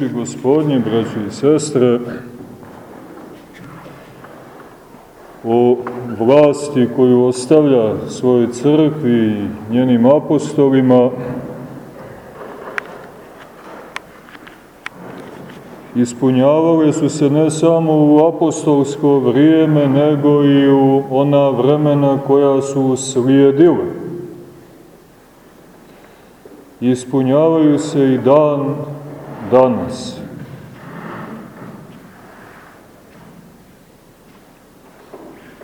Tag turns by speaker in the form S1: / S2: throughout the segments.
S1: riječi gospodnje, braći i sestre, o vlasti koju ostavlja svojoj crkvi i njenim apostolima, ispunjavale su se ne samo u apostolsko vrijeme, nego i u ona vremena koja su slijedile. Ispunjavaju se i dan danas.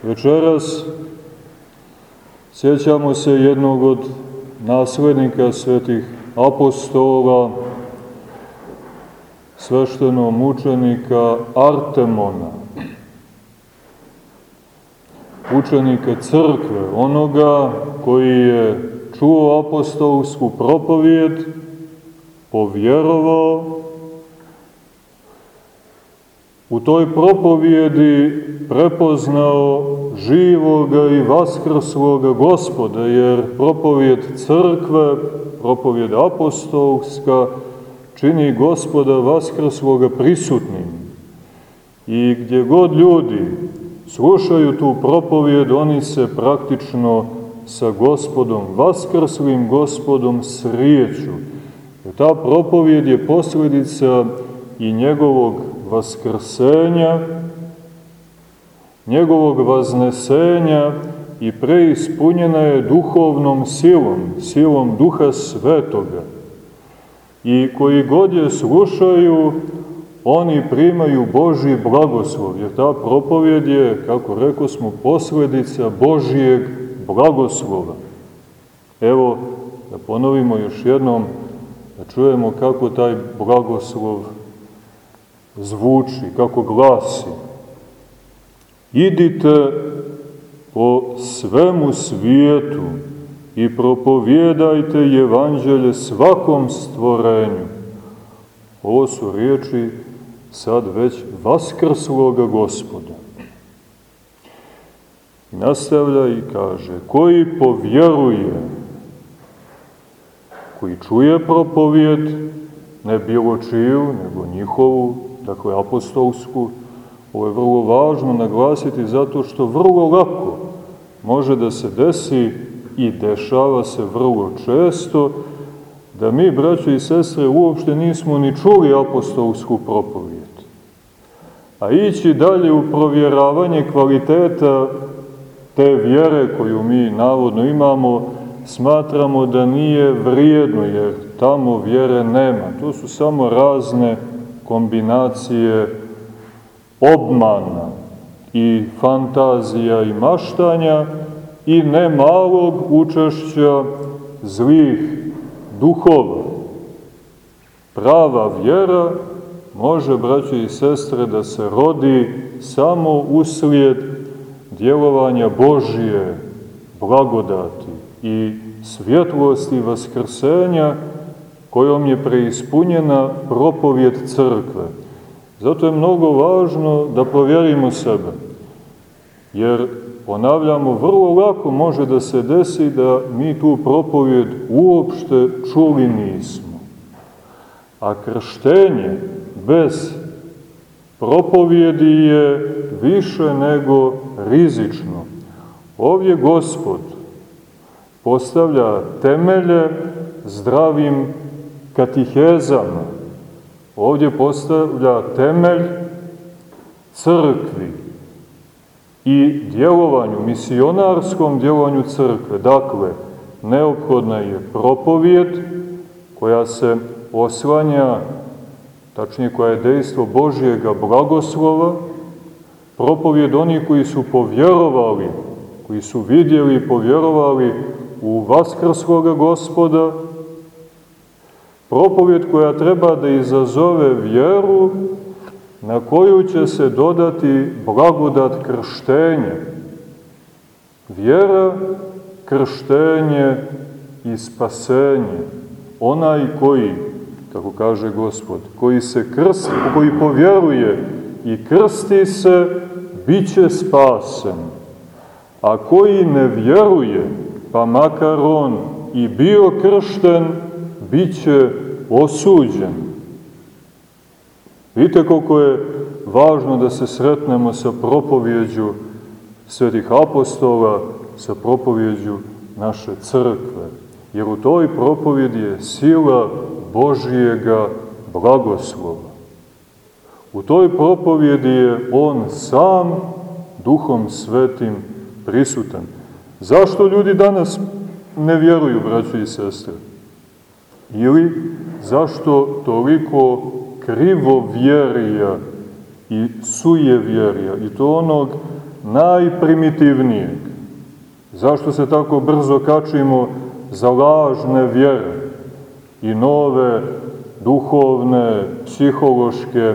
S1: Večeras sjećamo se jednog od naslednika svetih apostola, sveštenog mučenika Artemona, učenika crkve, onoga koji je čuo apostolsku propovijed, povjerovao, u toj propovijedi prepoznao živoga i vaskrsloga gospoda, jer propovijed crkve, propovijed apostolska, čini gospoda vaskrsloga prisutnim. I gdje god ljudi slušaju tu propovijed, oni se praktično sa gospodom, vaskrslim gospodom srijeću. Ta propovijed je posljedica i njegovog vaskrsenja, njegovog vaznesenja i preispunjena je duhovnom silom, silom duha svetoga. I koji god je slušaju, oni primaju Božji blagoslov, jer ta propovjed je, kako rekao smo, posledica Božijeg blagoslova. Evo, da ponovimo još jednom, da čujemo kako taj blagoslov zvuči, kako glasi. Idite po svemu svijetu i propovijedajte evanđelje svakom stvorenju. Ovo su riječi sad već vaskrsloga gospoda. Nastavlja i kaže, koji povjeruje, koji čuje propovijed, ne bilo čiju, nego njihovu, dakle apostolsku, ovo je vrlo važno naglasiti zato što vrlo lako može da se desi i dešava se vrlo često da mi, braćo i sestre, uopšte nismo ni čuli apostolsku propovijed. A ići dalje u provjeravanje kvaliteta te vjere koju mi navodno imamo, smatramo da nije vrijedno, jer tamo vjere nema. To su samo razne kombinacije obmana i fantazija i maštanja i nemalog učešća zlih duhova. Prava vjera može, braće i sestre, da se rodi samo uslijed djelovanja Božije blagodati i svjetlosti vaskrsenja kojom je preispunjena propovjed crkve. Zato je mnogo važno da provjerimo sebe, jer ponavljamo, vrlo lako može da se desi da mi tu propovjed uopšte čuli nismo. A krštenje bez propovjedi je više nego rizično. Ovdje Gospod postavlja temelje zdravim katihezama. Ovdje postavlja temelj crkvi i djelovanju, misionarskom djelovanju crkve. Dakle, neophodna je propovijed koja se oslanja, tačnije koja je dejstvo Božijega blagoslova, propovijed oni koji su povjerovali, koji su vidjeli i povjerovali u vaskrskoga gospoda, propovijed koja treba da izazove vjeru na koju će se dodati blagodat krštenja. Vjera, krštenje i spasenje. Onaj koji, kako kaže Gospod, koji se krsti, koji povjeruje i krsti se, bit će spasen. A koji ne vjeruje, pa makar on i bio kršten, bit će osuđen. Vidite koliko je važno da se sretnemo sa propovjeđu svetih apostola, sa propovjeđu naše crkve. Jer u toj propovjedi je sila Božijega blagoslova. U toj propovjedi je On sam duhom svetim prisutan. Zašto ljudi danas ne vjeruju, braćo i sestre? Ili zašto toliko krivo vjerija i suje vjerija, i to onog najprimitivnijeg? Zašto se tako brzo kačimo za lažne vjere i nove duhovne, psihološke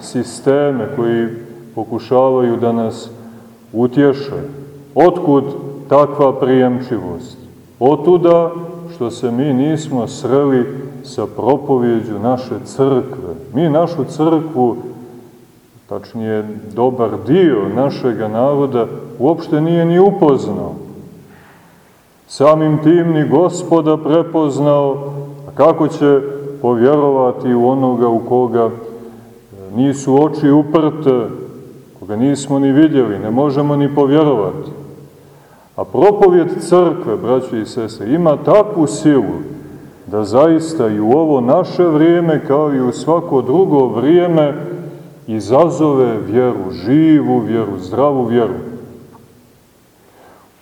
S1: sisteme koji pokušavaju da nas utješe? Otkud takva prijemčivost? Otuda što se mi nismo sreli sa propovjeđu naše crkve. Mi našu crkvu, tačnije dobar dio našega naroda, uopšte nije ni upoznao. Samim tim ni gospoda prepoznao, a kako će povjerovati u onoga u koga nisu oči uprte, koga nismo ni vidjeli, ne možemo ni povjerovati. A propovjed crkve, braći i sese, ima takvu silu da zaista i u ovo naše vrijeme, kao i u svako drugo vrijeme, izazove vjeru, živu vjeru, zdravu vjeru.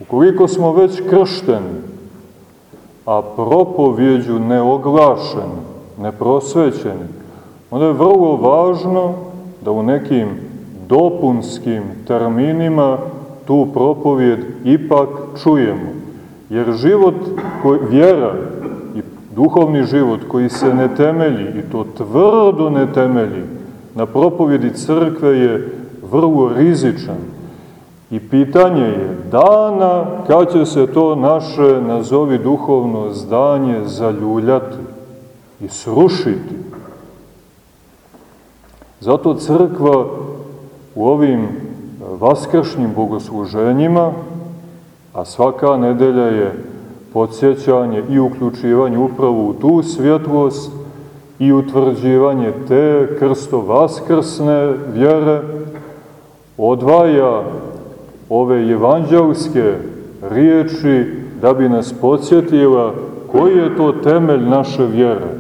S1: Ukoliko smo već kršteni, a propovjeđu neoglašeni, neprosvećeni, onda je vrlo važno da u nekim dopunskim terminima tu propovjed ipak čujemo. Jer život, koji, vjera i duhovni život koji se ne temelji, i to tvrdo ne temelji, na propovjedi crkve je vrlo rizičan. I pitanje je dana kad će se to naše, nazovi duhovno zdanje, zaljuljati i srušiti. Zato crkva u ovim vaskršnjim bogosluženjima, a svaka nedelja je podsjećanje i uključivanje upravo u tu svjetlost i utvrđivanje te krsto vaskrsne vjere, odvaja ove evanđelske riječi da bi nas podsjetila koji je to temelj naše vjere.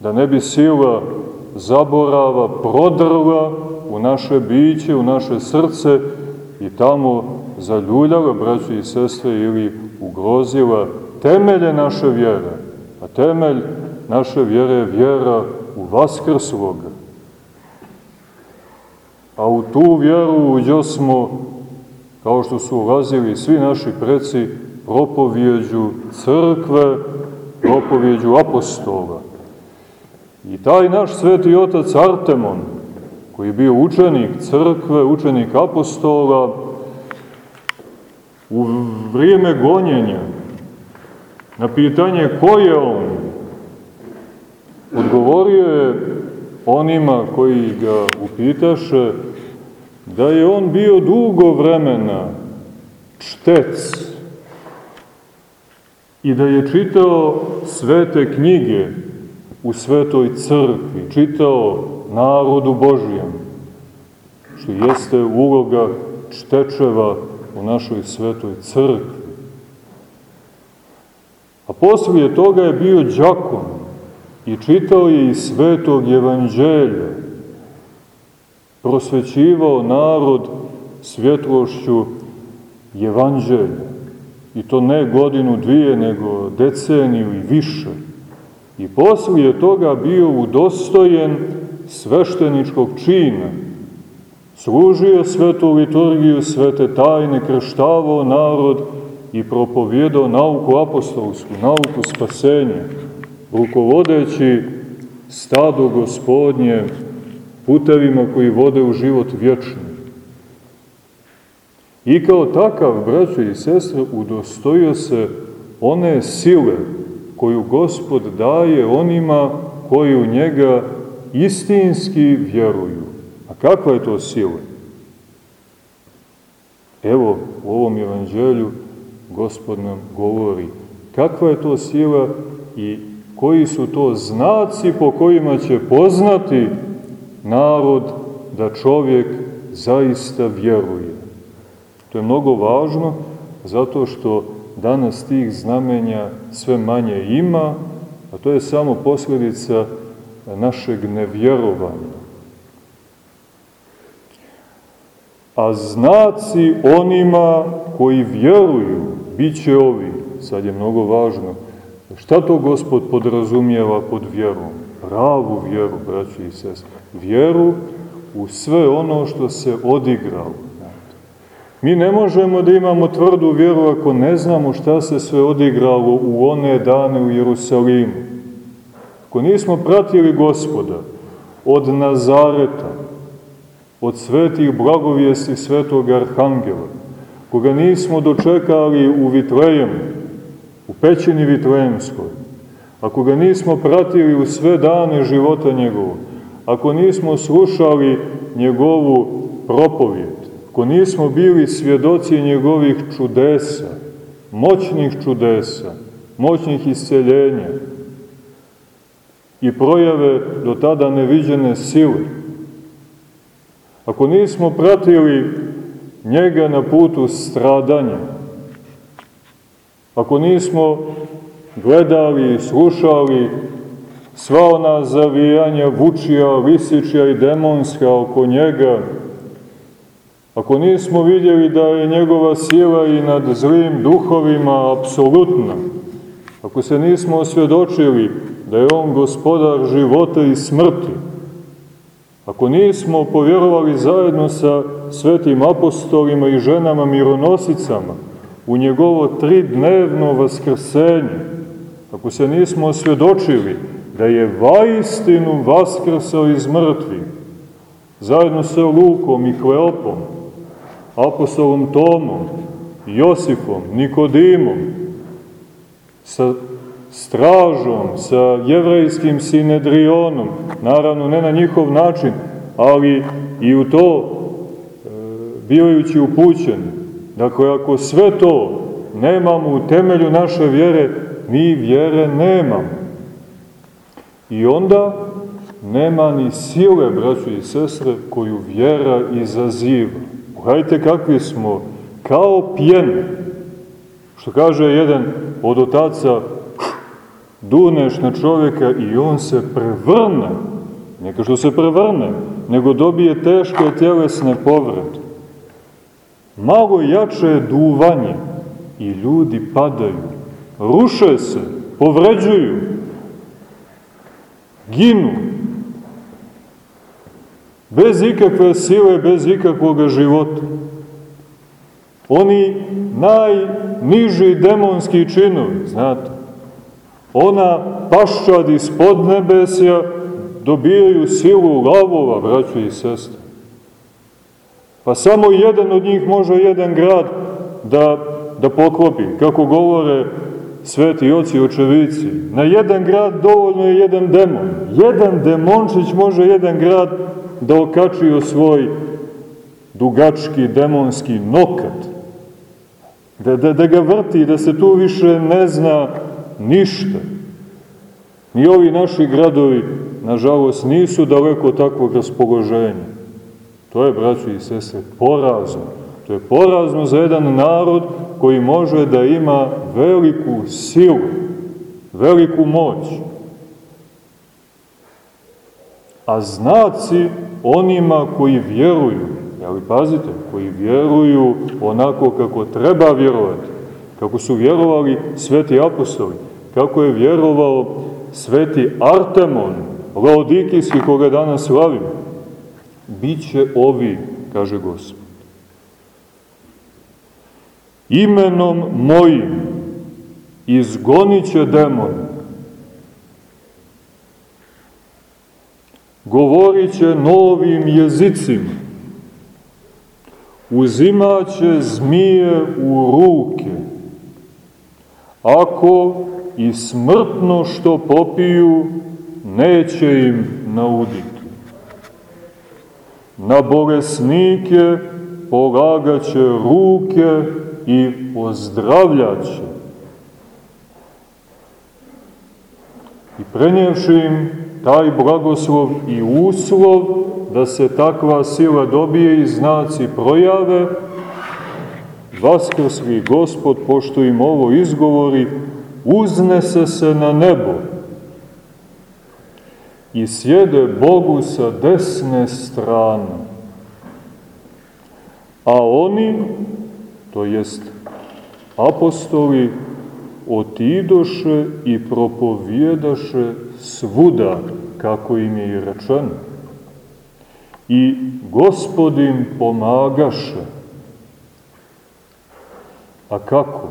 S1: Da ne bi sila zaborava prodrla u naše biće, u naše srce i tamo zaljuljala, braći i sestre, ili ugrozila temelje naše vjere. A temelj naše vjere je vjera u Vaskrsloga. A u tu vjeru uđo smo, kao što su ulazili svi naši preci, propovjeđu crkve, propovjeđu apostola. I taj naš sveti otac Artemon, koji je bio učenik crkve, učenik apostola, u vrijeme gonjenja, na pitanje ko je on, odgovorio je onima koji ga upitaše da je on bio dugo vremena čtec i da je čitao svete knjige u svetoj crkvi, čitao narodu Božijem, što jeste uloga čtečeva u našoj svetoj crkvi. A poslije toga je bio džakon i čitao je i svetog evanđelja, prosvećivao narod svjetlošću evanđelja. I to ne godinu, dvije, nego deceniju i više. I poslije toga bio udostojen svešteničkog čina, služio svetu liturgiju, svete tajne, krštavao narod i propovjedao nauku apostolsku, nauku spasenja, rukovodeći stado gospodnje putevima koji vode u život vječni. I kao takav, braćo i sestre, udostojio se one sile koju gospod daje onima koji u njega istinski vjeruju. A kakva je to sila? Evo, u ovom evanđelju gospod nam govori kakva je to sila i koji su to znaci po kojima će poznati narod da čovjek zaista vjeruje. To je mnogo važno zato što danas tih znamenja sve manje ima, a to je samo posljedica našeg nevjerovanja. A znaci onima koji vjeruju, bit će ovi, sad je mnogo važno, šta to Gospod podrazumijeva pod vjerom? Pravu vjeru, braći i sest. Vjeru u sve ono što se odigralo. Mi ne možemo da imamo tvrdu vjeru ako ne znamo šta se sve odigralo u one dane u Jerusalimu. Ako nismo pratili gospoda od Nazareta, od svetih blagovijesti svetog Arhangela, koga nismo dočekali u Vitlejemu, u pećini Vitlejemskoj, ako ga nismo pratili u sve dane života njegovog, ako nismo slušali njegovu propovijed, ako nismo bili svjedoci njegovih čudesa, moćnih čudesa, moćnih isceljenja i projave do tada neviđene sile, ako nismo pratili njega na putu stradanja, ako nismo gledali i slušali sva ona zavijanja Vučija, Lisičija i Demonska oko njega, ako nismo vidjeli da je njegova sila i nad zlim duhovima apsolutna, ako se nismo osvjedočili da je on gospodar života i smrti, ako nismo povjerovali zajedno sa svetim apostolima i ženama mironosicama u njegovo tridnevno vaskrsenje, ako se nismo osvjedočili da je vaistinu vaskrsao iz mrtvih, zajedno sa Lukom i Kleopom, apostolom Tomom, Josifom, Nikodimom, sa stražom, sa jevrejskim sinedrionom, naravno ne na njihov način, ali i u to e, bivajući upućeni. Dakle, ako sve to nemamo u temelju naše vjere, mi vjere nemamo. I onda nema ni sile, braćo i sestre, koju vjera izaziva. Pogledajte kakvi smo, kao pjene. Što kaže jedan od otaca, duneš na čovjeka i on se prevrne. Neka što se prevrne, nego dobije teške tjelesne povrede. Malo jače je duvanje i ljudi padaju, ruše se, povređuju, ginu. Bez ikakve sile, bez ikakvog života. Oni najniži demonski činovi, znate, ona paščad ispod nebesja dobijaju silu lavova, braćo i sestre. Pa samo jedan od njih može jedan grad da, da poklopi, kako govore sveti oci očevici. Na jedan grad dovoljno je jedan demon. Jedan demončić može jedan grad da okači svoj dugački demonski nokat. Da, da, da ga vrti, da se tu više ne zna ništa. Ni ovi naši gradovi, nažalost, nisu daleko takvog raspoloženja. To je, braćo i sese, porazno. To je porazno za jedan narod koji može da ima veliku silu, veliku moć. A znaci onima koji vjeruju, ali pazite, koji vjeruju onako kako treba vjerovati, kako su vjerovali sveti apostoli, kako je vjerovao sveti Artemon, Laodikijski, koga danas slavimo, bit će ovi, kaže Gospod. Imenom mojim izgonit će demon. Govorit će novim jezicima. Uzimaće zmije u ruke. Ako i smrtno što popiju, neće im nauditi. Na bolesnike polagaće ruke i ozdravljaće. i prenjevši im taj blagoslov i uslov da se takva sila dobije i znaci projave, vaskrsli gospod, pošto im ovo izgovori, uznese se na nebo i sjede Bogu sa desne strane. A oni, to jest apostoli, otidoše i propovjedaše svuda, kako im je i rečeno. I gospodin pomagaše. A kako?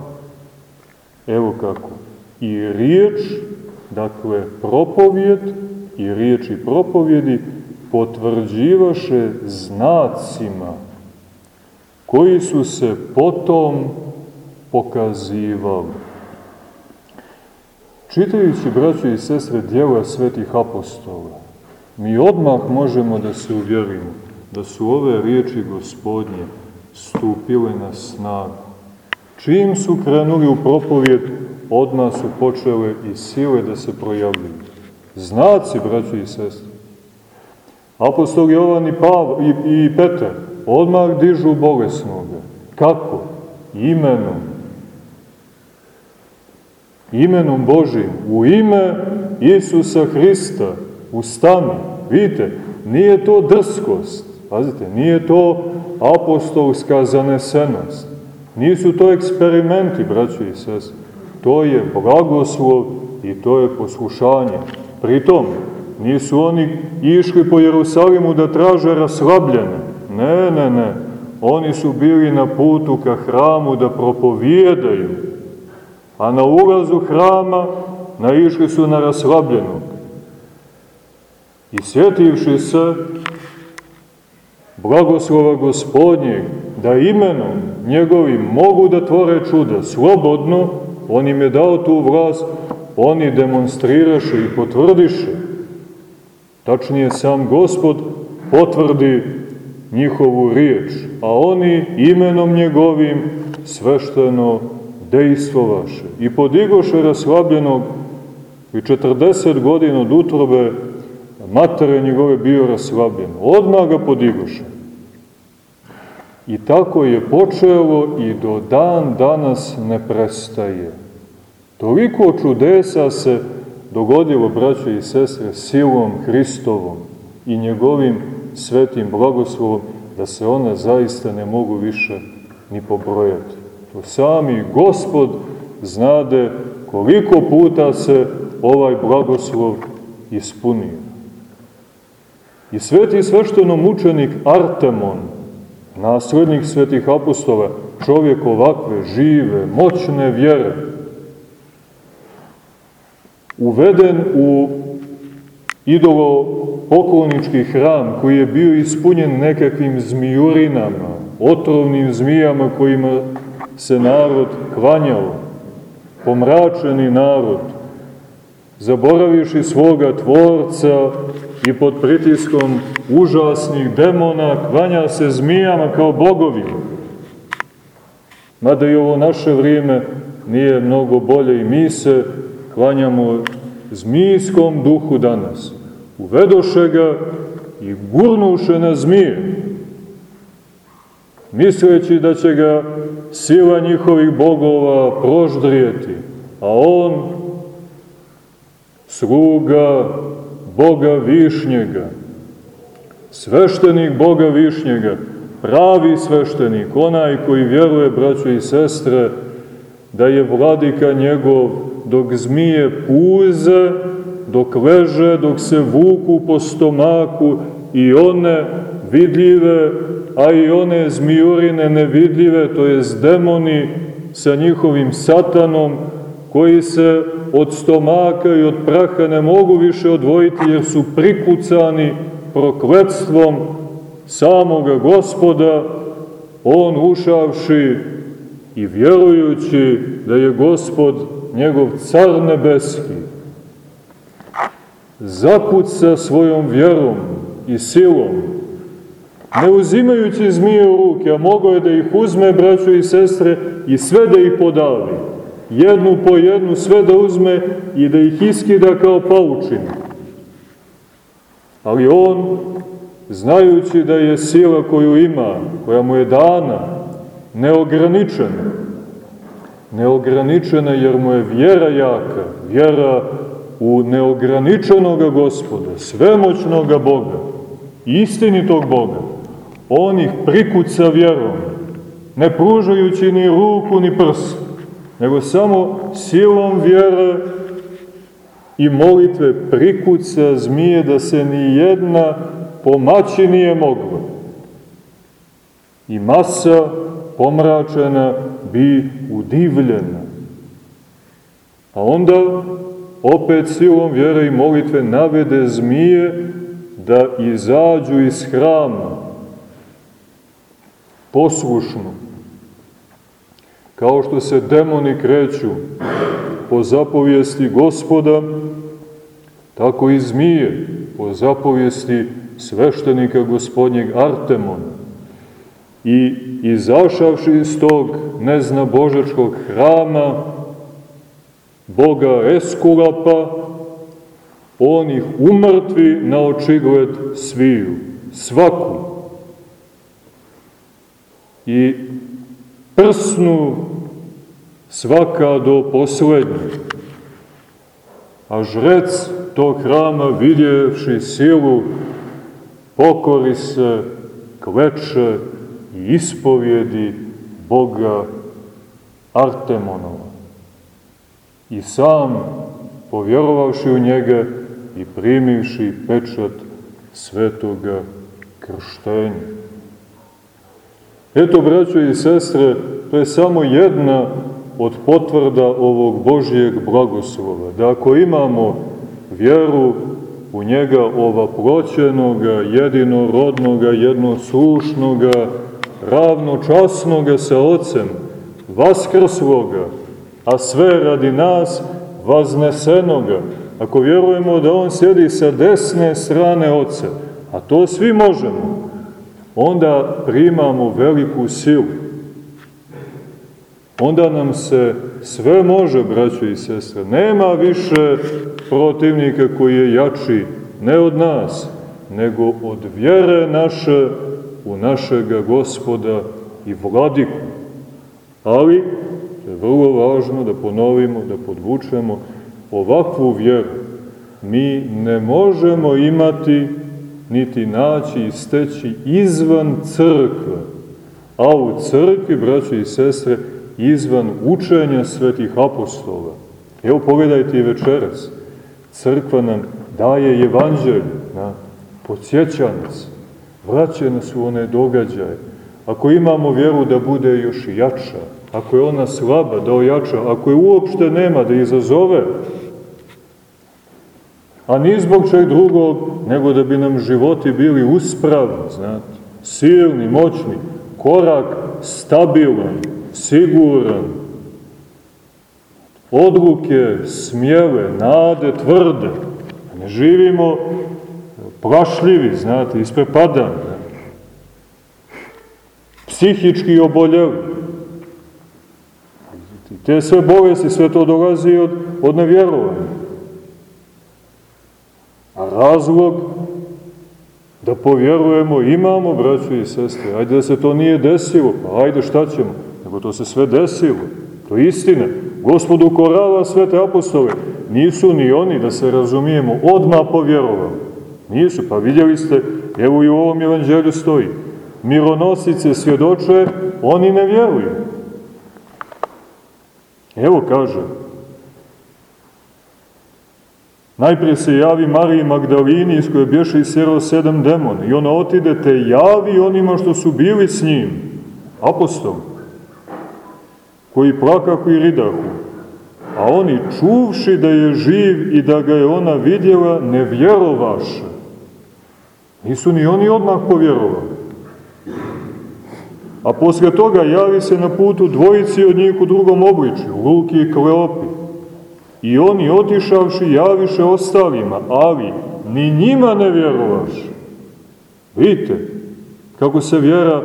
S1: Evo kako. I riječ, dakle propovjed, i riječi propovjedi potvrđivaše znacima koji su se potom pokazivali. Čitajući, braćo i sestre, dijela svetih apostola, mi odmah možemo da se uvjerimo da su ove riječi gospodnje stupile na snagu. Čim su krenuli u propovjed, odmah su počele i sile da se projavljuju. Znaci, braćo i sestre. Apostol Jovan i, Pav, i, i Petar odmah dižu bolesnoga. Kako? Imenom. Imenom Božim. U ime Isusa Hrista. Ustani. Vidite, nije to drskost. Pazite, nije to apostolska zanesenost. Nisu to eksperimenti, braćo i sestre. To je blagoslov i to je poslušanje. Pritom, nisu oni išli po Jerusalimu da traže raslabljene. Ne, ne, ne. Oni su bili na putu ka hramu da propovijedaju. A na ulazu hrama naišli su na raslabljenog. I sjetivši se blagoslova gospodnjeg, da imenom njegovim mogu da tvore čuda slobodno, on im je dao tu vlast oni demonstriraše i potvrdiše. Tačnije, sam gospod potvrdi njihovu riječ, a oni imenom njegovim svešteno dejstvovaše. I podigoše raslabljenog i 40 godina od utrobe matere njegove bio raslabljen. Odmah ga podigoše. I tako je počelo i do dan danas ne prestaje. Toliko čudesa se dogodilo, braćo i sestre, silom Hristovom i njegovim svetim blagoslovom, da se ona zaista ne mogu više ni pobrojati. To sami gospod znade koliko puta se ovaj blagoslov ispunio. I sveti svešteno mučenik Artemon, naslednik svetih apostola, čovjek ovakve žive, moćne vjere, uveden u idolo poklonički hram koji je bio ispunjen nekakvim zmijurinama, otrovnim zmijama kojima se narod klanjao, pomračeni narod, zaboraviši svoga tvorca i pod pritiskom užasnih demona kvanja se zmijama kao bogovima. Mada i ovo naše vrijeme nije mnogo bolje i mi se klanjamo zmijskom duhu danas. Uvedoše ga i gurnuše na zmije, misleći da će ga sila njihovih bogova proždrijeti, a on, sluga Boga Višnjega, sveštenik Boga Višnjega, pravi sveštenik, onaj koji vjeruje, braćo i sestre, da je vladika njegov dok zmije puze, dok leže, dok se vuku po stomaku i one vidljive, a i one zmijurine nevidljive, to je demoni sa njihovim satanom, koji se od stomaka i od praha ne mogu više odvojiti jer su prikucani prokletstvom samoga gospoda, on ušavši i vjerujući da je gospod njegov car nebeski, zakuca svojom vjerom i silom, ne uzimajući zmije u ruke, a mogo je da ih uzme, braćo i sestre, i sve da ih podavi. Jednu po jednu sve da uzme i da ih iskida kao paučinu. Ali on, znajući da je sila koju ima, koja mu je dana, neograničena, neograničena jer mu je vjera jaka, vjera u neograničenog gospoda, svemoćnog Boga, istinitog Boga, on ih prikuca vjerom, ne pružajući ni ruku ni prst, nego samo silom vjere i molitve prikuca zmije da se ni jedna pomaći nije mogla. I masa pomračena bi udivljena. A onda opet silom vjere i molitve navede zmije da izađu iz hrama poslušno. Kao što se demoni kreću po zapovijesti gospoda, tako i zmije po zapovijesti sveštenika gospodnjeg Artemona. I izašavši iz tog nezna božačkog hrama, Boga Eskulapa, on ih umrtvi na očigled sviju, svaku. I prsnu svaka do poslednje. A žrec tog hrama vidjevši silu, pokori se, kleče i ispovjedi Boga Artemonova. I sam, povjerovavši u njega i primivši pečat svetoga krštenja. Eto, braćo i sestre, to je samo jedna od potvrda ovog Božijeg blagoslova. Da ako imamo vjeru u njega ovaploćenoga, jedinorodnoga, jednoslušnoga, ravnočasnoga sa Otcem, vaskrsloga, a sve radi nas vaznesenoga, ako vjerujemo da On sjedi sa desne strane Otca, a to svi možemo, onda primamo veliku silu. Onda nam se sve može, braćo i sestre. Nema više protivnika koji je jači, ne od nas, nego od vjere naše u našega gospoda i vladiku. Ali, je vrlo važno da ponovimo, da podvučemo ovakvu vjeru. Mi ne možemo imati niti naći i steći izvan crkve, a u crkvi, braći i sestre, izvan učenja svetih apostola. Evo pogledajte i večeras. Crkva nam daje evanđelj, na, podsjeća nas, vraća nas u one događaje. Ako imamo vjeru da bude još jača, ako je ona slaba, da ojača, ako je uopšte nema, da izazove, a ni zbog čeg drugog, nego da bi nam životi bili uspravni, znate, silni, moćni, korak stabilan, siguran, odluke smjele, nade tvrde, ne živimo plašljivi, znate, isprepadani, psihički oboljeli. Te sve bolesti, sve to dolazi od, od nevjerovanja. A razlog da povjerujemo imamo, braćo i sestre. Ajde da se to nije desilo, pa ajde šta ćemo? Nego to se sve desilo. To je istina. Gospod ukorava sve te apostole. Nisu ni oni, da se razumijemo, odma povjerovali. Nisu, pa vidjeli ste, evo i u ovom evanđelju stoji. Mironosice svjedoče, oni ne vjeruju. Evo kaže, Najprije se javi Mariji Magdalini iz koje bješe isjerao sedam demona i ona otide te javi onima što su bili s njim, apostol, koji plakaku i ridahu. A oni čuvši da je živ i da ga je ona vidjela, ne vjerovaše. Nisu ni oni odmah povjerovali. A posle toga javi se na putu dvojici od njih u drugom obličju, Luki i Kleopi I oni otišavši javiše ostalima, ali ni njima ne vjerovaš. Vidite, kako se vjera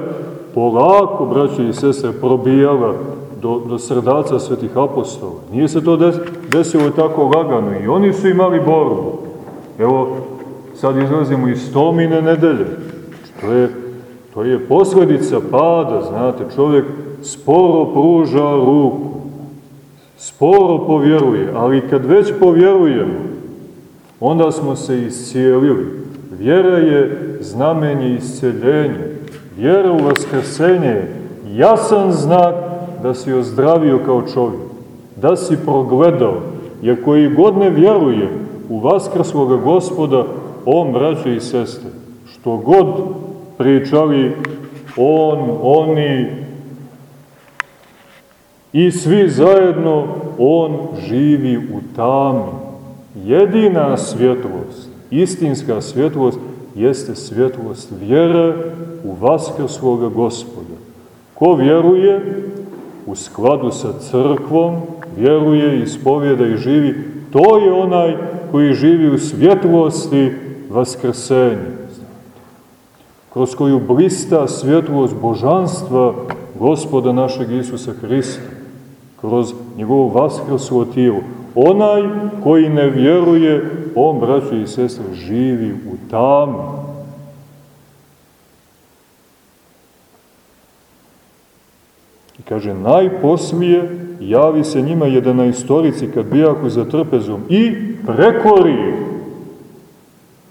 S1: polako, braće i sestre, probijala do, do srdaca svetih apostola. Nije se to desilo tako lagano i oni su imali borbu. Evo, sad izlazimo iz Tomine nedelje. To je, to je posledica pada, znate, čovjek sporo pruža ruku, sporo povjeruje, ali kad već povjerujemo, onda smo se iscijelili. Vjera je znamenje isceljenja. Vjera u vaskrsenje je jasan znak da si ozdravio kao čovjek, da si progledao, jer koji god ne vjeruje u vaskrsloga gospoda, on, braće i sestre, što god pričali on, oni i svi zajedno, on živi u tami. Jedina svjetlost, istinska svjetlost, jeste svjetlost vjere u vaskrsloga gospoda. Ko vjeruje u skladu sa crkvom, vjeruje, ispovjeda i živi, to je onaj koji živi u svjetlosti vaskrsenja. Kroz koju blista svjetlost božanstva gospoda našeg Isusa Hrista, kroz njegovo vaskrslo tijelo. Onaj koji ne vjeruje, on, braćo i sestre, živi u tamu Kaže, najposlije javi se njima jedanaistorici kad bijaku za trpezom i prekori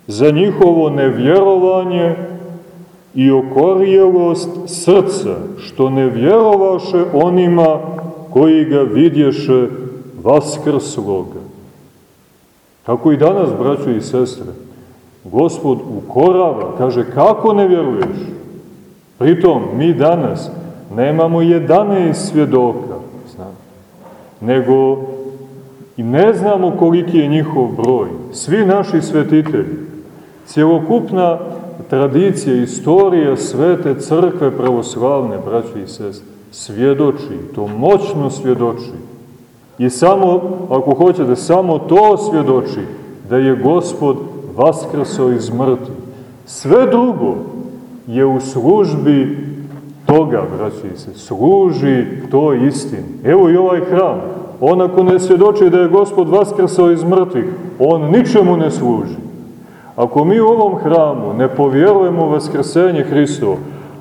S1: za njihovo nevjerovanje i okorijelost srca, što ne vjerovaše onima koji ga vidješe vaskrsloga. Tako i danas, braćo i sestre, Gospod ukorava, kaže, kako ne vjeruješ? Pritom, mi danas nemamo 11 svjedoka, znam, nego i ne znamo koliki je njihov broj. Svi naši svetitelji, cjelokupna tradicija, istorija svete crkve pravoslavne, braći i sest, svjedoči, to moćno svjedoči. I samo, ako hoćete, samo to svjedoči da je Gospod vaskrso iz mrtvi. Sve drugo je u službi toga, braći se, služi to istini. Evo i ovaj hram. On ako ne svjedoči da je Gospod vaskrsao iz mrtvih, on ničemu ne služi. Ako mi u ovom hramu ne povjerujemo vaskrsenje Hristovo,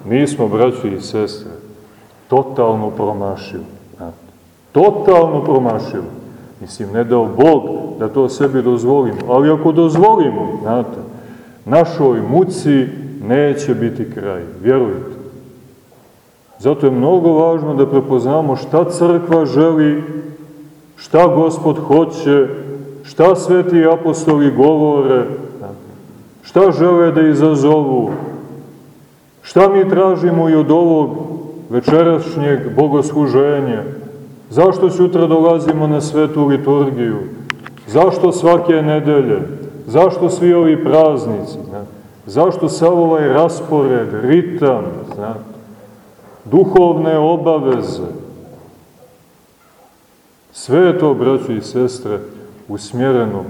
S1: mi smo, braći i sestre, totalno promašili. Totalno promašili. Mislim, ne dao Bog da to sebi dozvolimo, ali ako dozvolimo, znate, našoj muci neće biti kraj, vjerujte. Zato je mnogo važno da prepoznamo šta crkva želi, šta Gospod hoće, šta sveti apostoli govore, šta žele da izazovu, šta mi tražimo i od ovog večerašnjeg bogosluženja, zašto sutra dolazimo na svetu liturgiju, zašto svake nedelje, zašto svi ovi praznici, zašto sav ovaj raspored, ritam, znate, duhovne obaveze. Sve je to, braćo i sestre, usmjereno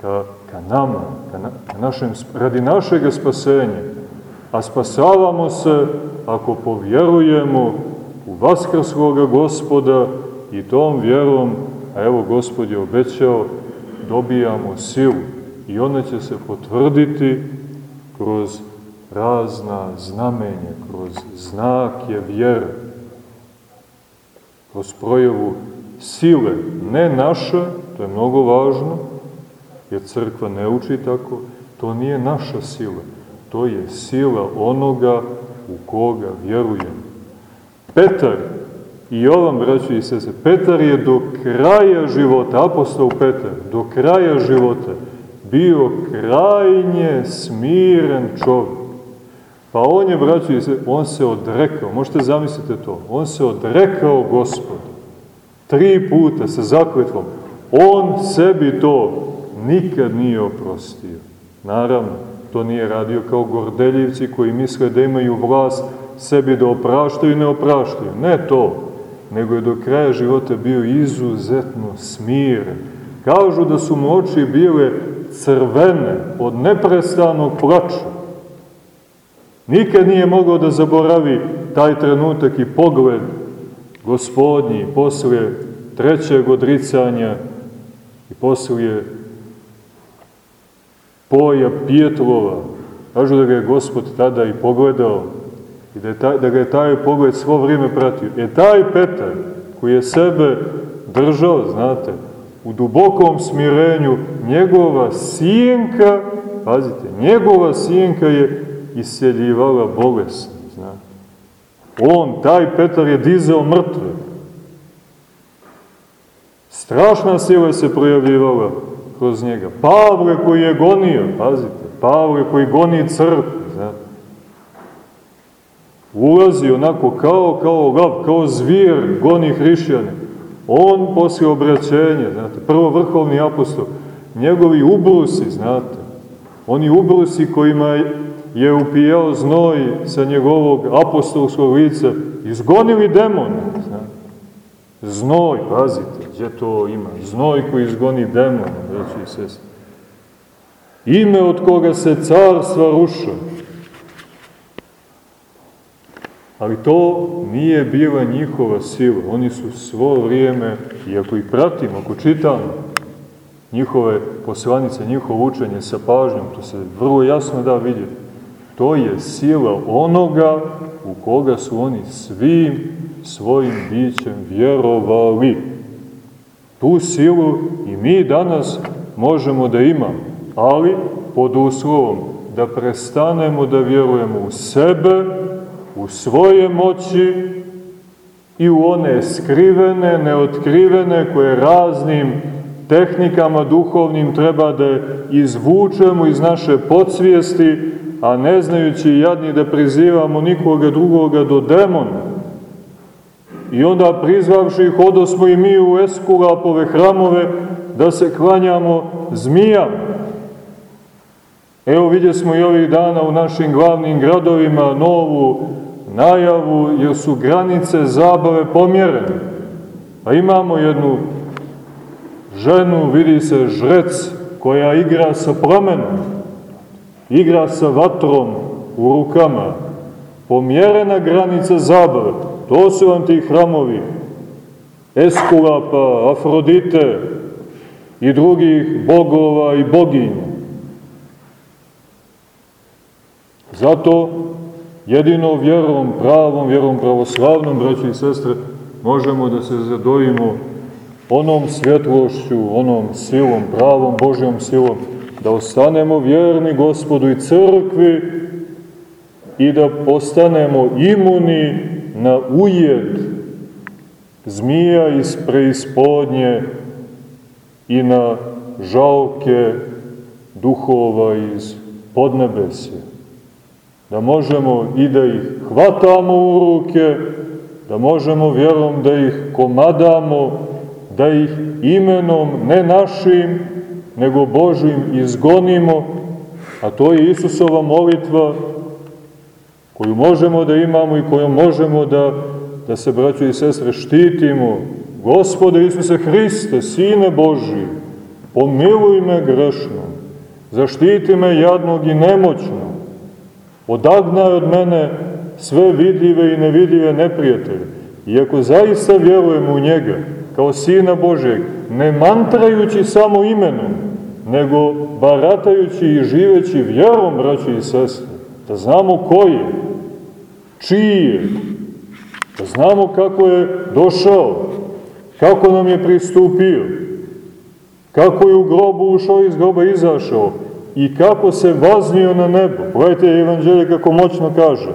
S1: ka, ka nama, ka, na, ka našem, radi našeg spasenja. A spasavamo se ako povjerujemo u vaskrsloga gospoda i tom vjerom, a evo gospod je obećao, dobijamo silu. I ona će se potvrditi kroz razna znamenja, kroz znake vjere, kroz projevu sile, ne naša, to je mnogo važno, jer crkva ne uči tako, to nije naša sila, to je sila onoga u koga vjerujemo. Petar i Jovan, braći i sese, Petar je do kraja života, apostol Petar, do kraja života, bio krajnje smiren čovjek. Pa on je, braći, on se odrekao, možete zamislite to, on se odrekao gospodu. Tri puta sa zakletvom. On sebi to nikad nije oprostio. Naravno, to nije radio kao gordeljivci koji misle da imaju vlast sebi da opraštaju i ne opraštaju. Ne to, nego je do kraja života bio izuzetno smiren. Kažu da su mu oči bile crvene od neprestanog plača. Nikad nije mogao da zaboravi taj trenutak i pogled gospodnji, poslije trećeg odricanja i poslije poja Pjetrova, kažu da ga je gospod tada i pogledao i da, je taj, da ga je taj pogled svo vrijeme pratio. E taj Petar, koji je sebe držao, znate, u dubokom smirenju, njegova sjenka, pazite, njegova sjenka je isjeljivala bolest, znate. On, taj Petar je dizao mrtve. Strašna sila se projavljivala kroz njega. Pavle koji je gonio, pazite, Pavle koji goni crkvu, znate. Ulazi onako kao, kao lav, kao zvir, goni hrišćane. On poslije obraćenja, znate, prvo vrhovni apostol, njegovi ubrusi, znate, oni ubrusi kojima je upijao znoj sa njegovog apostolskog lica, izgonili demone, znate. Znoj, pazite, gdje to ima? Znoj koji izgoni demone, reći i sestri. Ime od koga se carstva ruša. Ali to nije bila njihova sila. Oni su svo vrijeme, i ako ih pratimo, ako čitamo njihove poslanice, njihovo učenje sa pažnjom, to se vrlo jasno da vidjeti. To je sila onoga u koga su oni svim svojim bićem vjerovali. Tu silu i mi danas možemo da imamo, ali pod uslovom da prestanemo da vjerujemo u sebe, u svoje moći i u one skrivene, neotkrivene koje raznim tehnikama duhovnim treba da izvučemo iz naše podsvijesti, a ne znajući jadni da prizivamo nikoga drugoga do demona. I onda prizvavši ih odosmo i mi u Eskulapove hramove da se klanjamo zmijama. Evo vidje smo i ovih dana u našim glavnim gradovima novu najavu, jer su granice zabave pomjerene. A imamo jednu ženu, vidi se žrec, koja igra sa plamenom, igra sa vatrom u rukama, pomjerena granica zabave. To su vam ti hramovi, Eskulapa, Afrodite i drugih bogova i boginja. Zato jedino vjerom, pravom vjerom pravoslavnom, braći i sestre, možemo da se zadojimo onom svjetlošću, onom silom, pravom Božjom silom, da ostanemo vjerni gospodu i crkvi i da postanemo imuni na ujed zmija iz preispodnje i na žalke duhova iz podnebesja. Da možemo i da ih hvatamo u ruke, da možemo vjerom da ih komadamo, da ih imenom ne našim, nego Božim izgonimo, a to je Isusova molitva koju možemo da imamo i koju možemo da, da se, braćo i sestre, štitimo. Gospode Isuse Hriste, Sine Boži, pomiluj me grešno, zaštiti me jadnog i nemoćnog, odagnao od mene sve vidljive i nevidljive neprijatelje. I ako zaista vjerujemo u njega, kao Sina Božeg, ne mantrajući samo imenom, nego baratajući i živeći vjerom, braći i sestre, da znamo ko je, čiji je, da znamo kako je došao, kako nam je pristupio, kako je u grobu ušao i iz groba izašao, i kako se vaznio na nebo. Pogledajte evanđelje kako moćno kaže.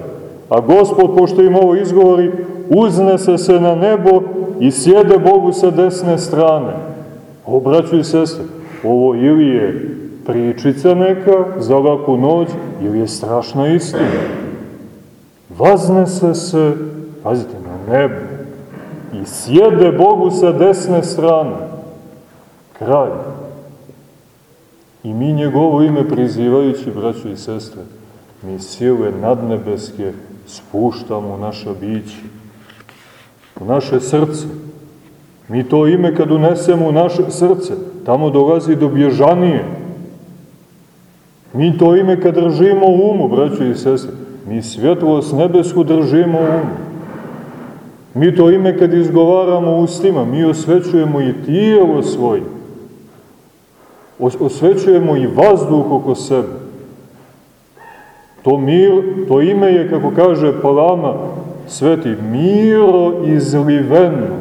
S1: A gospod, pošto im ovo izgovori, uznese se na nebo i sjede Bogu sa desne strane. Obraćuj sestre, ovo ili je pričica neka za laku noć, ili je strašna istina. Vaznese se, pazite, na nebo i sjede Bogu sa desne strane. Kraj. I mi njegovo ime prizivajući, braćo i sestre, mi sile nadnebeske spuštamo u naša bića, u naše srce. Mi to ime kad unesemo u naše srce, tamo dolazi do bježanije. Mi to ime kad držimo u umu, braćo i sestre, mi svjetlost nebesku držimo u umu. Mi to ime kad izgovaramo ustima, mi osvećujemo i tijelo svoje. Osvećujemo i vazduh oko sebe. To, mir, to ime je, kako kaže Palama, sveti, miro izliveno.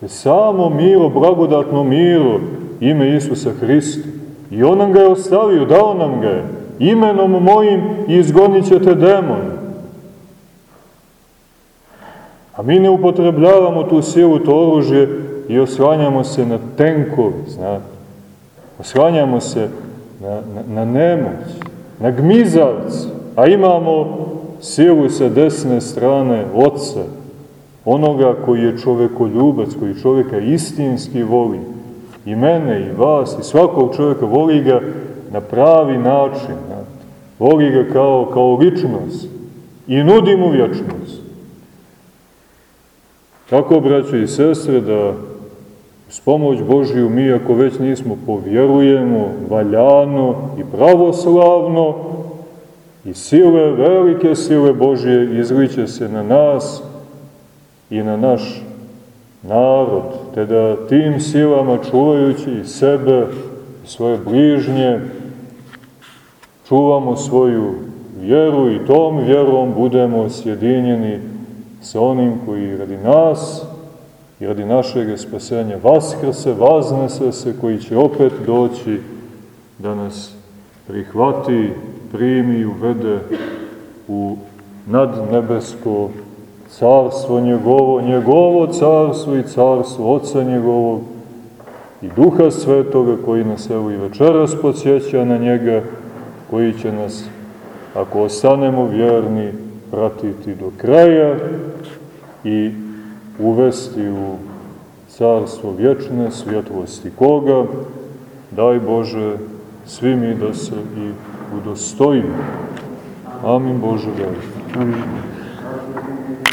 S1: To je samo miro, blagodatno miro, ime Isusa Hrista. I on nam ga je ostavio, dao nam ga je. Imenom mojim izgonit ćete demon. A mi ne upotrebljavamo tu silu, to oružje i oslanjamo se na tenkovi, znate. Oslanjamo se na, na, na nemoć, na gmizavce, a imamo silu sa desne strane Otca, onoga koji je čovekoljubac, koji čoveka istinski voli, i mene, i vas, i svakog čoveka, voli ga na pravi način. Voli ga kao, kao ličnost i nudi mu vječnost. Tako, braćo i sestre, da s pomoć Božiju mi, ako već nismo, povjerujemo valjano i pravoslavno i sile, velike sile Božije izliče se na nas i na naš narod, te da tim silama čuvajući i sebe i svoje bližnje, čuvamo svoju vjeru i tom vjerom budemo sjedinjeni sa onim koji radi nas i radi našeg spasenja. Vaskrse, vaznese se, koji će opet doći da nas prihvati, primi i uvede u nadnebesko carstvo njegovo, njegovo carstvo i carstvo Otca njegovog i Duha Svetoga koji nas evo i večeras podsjeća na njega, koji će nas, ako ostanemo vjerni, pratiti do kraja i uvesti u carstvo vječne svjetlosti koga, daj Bože, svi mi da se i udostojimo. Amin Bože, daj. Amin.